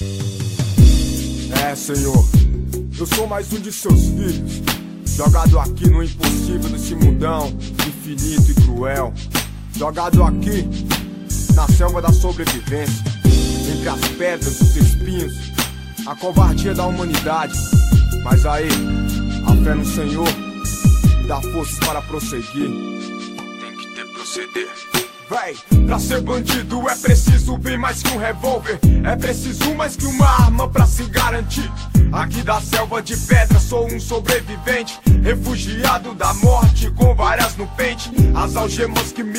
É, Senhor, eu sou mais um de seus filhos, jogado aqui no impossível desse mundão infinito e cruel. Jogado aqui na selva da sobrevivência, entre as pedras, os espinhos, a covardia da humanidade. Mas aí, a fé no Senhor me dá forças para prosseguir. Tem que ter proceder. Véi, pra ser bandido é preciso bem mais que um revólver. É preciso mais que uma arma pra se garantir. Aqui da selva de pedra sou um sobrevivente. Refugiado da morte com várias. As algemas que me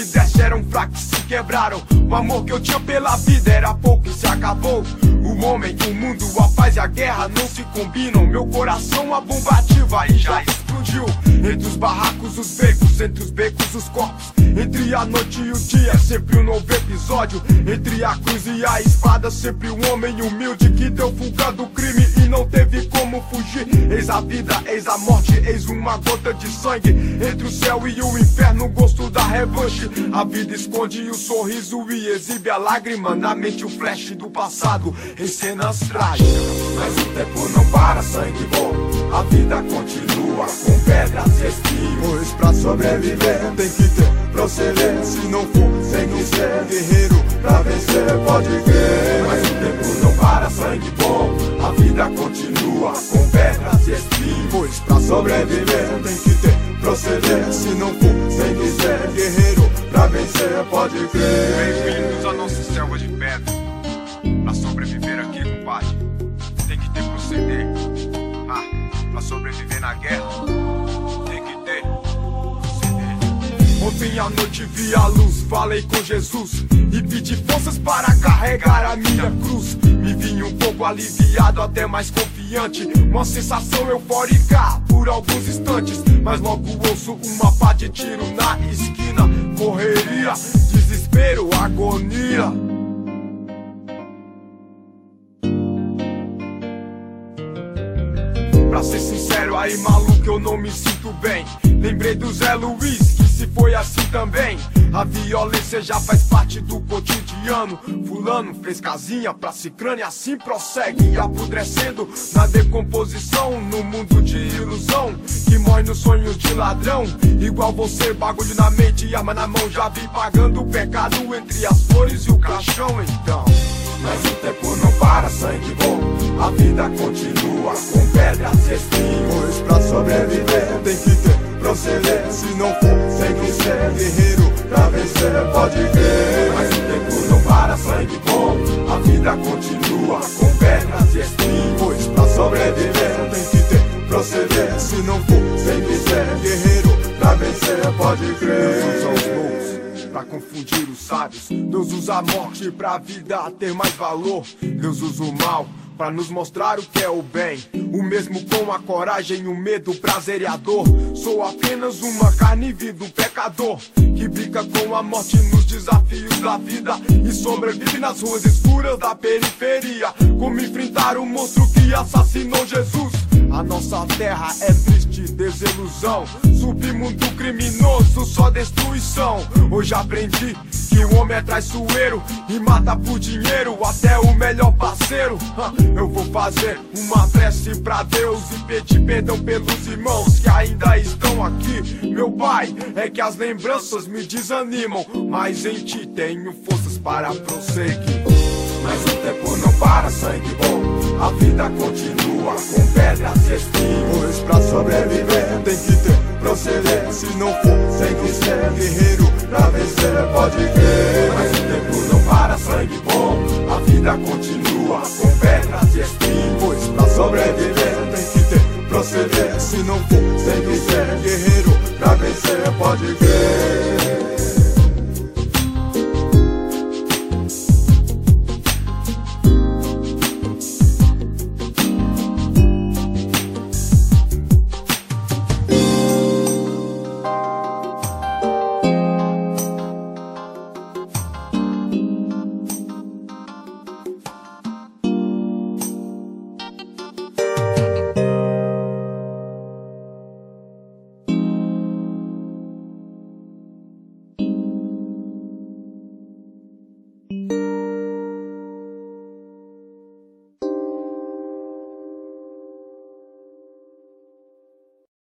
fracas e se quebraram. O amor que eu tinha pela vida era pouco e se acabou. O homem, o mundo, a paz e a guerra não se combinam. Meu coração a bomba ativa e já explodiu. Entre os barracos, os becos, entre os becos, os corpos. Entre a noite e o dia, sempre um novo episódio. Entre a cruz e a espada, sempre um homem humilde que deu fuga do crime e não teve como fugir. Eis a vida, eis a morte, eis uma gota de sangue. Entre o céu e o inferno, o da revanche. A vida esconde o sorriso e exibe a lágrima. Na mente, o flash do passado em cenas trágicas. Mas o tempo não para, sangue bom. A vida continua com pedras e espinhos. Pois pra sobreviver tem que ter proceder. Se não for, tem que ser guerreiro pra vencer. Pode crer, mas o tempo não para, sangue bom. A vida continua com sobreviver tem que ter proceder. Se não for, tem que ser guerreiro pra vencer. Pode crer. Bem-vindos à nossa selva de pedra. Pra sobreviver aqui, compadre, tem que ter proceder. Ah, pra sobreviver na guerra, tem que ter proceder. Ontem à noite vi a luz, falei com Jesus e pedi forças para carregar a minha cruz. Um pouco aliviado, até mais confiante. Uma sensação eufórica por alguns instantes, mas logo ouço uma pá de tiro na esquina. Correria, desespero, agonia. Pra ser sincero, aí maluco eu não me sinto bem. Lembrei do Zé Luiz, que se foi assim também. A violência já faz parte do cotidiano. Fulano fez casinha pra cicrane, assim prossegue. Apodrecendo na decomposição, no mundo de ilusão. Que morre nos sonhos de ladrão. Igual você, bagulho na mente e arma na mão. Já vi pagando o pecado entre as flores e o caixão, então. Mas o tempo não para, sangue bom. A vida continua com pedras e espinhos. Pra sobreviver tem que ter proceder. Se não for, tem que ser guerreiro pra vencer. Pode crer. Mas o tempo não para, sangue bom. A vida continua com pedras e espinhos. Pois pra sobreviver tem que ter proceder. Se não for, tem que ser guerreiro pra vencer. Pode crer. Deus usa os loucos pra confundir os sábios. Deus usa a morte pra vida ter mais valor. Deus usa o mal pra nos mostrar o que é o bem. O mesmo com a coragem, o medo, o prazer e a dor. Sou apenas uma carne viva, um pecador que brinca com a morte nos desafios da vida e sobrevive nas ruas escuras da periferia. Como enfrentar o monstro que assassinou Jesus. A nossa terra é triste desilusão. Submundo criminoso, só destruição. Hoje aprendi que o homem é traiçoeiro e mata por dinheiro até o melhor parceiro. Eu vou fazer uma prece pra Deus e pedir perdão pelos irmãos que ainda estão aqui. Meu pai, é que as lembranças me desanimam, mas em ti tenho forças para prosseguir. Mas o tempo não para, sangue bom. A vida continua com pedras e espinhos. Pra sobreviver tem que ter proceder. Se não for, tem que ser guerreiro pra vencer. Pode crer. Mas o tempo não para, sangue bom. A vida continua com pedras e espinhos. Pra sobreviver tem que ter proceder. Se não for, tem que ser guerreiro pra vencer. Pode crer.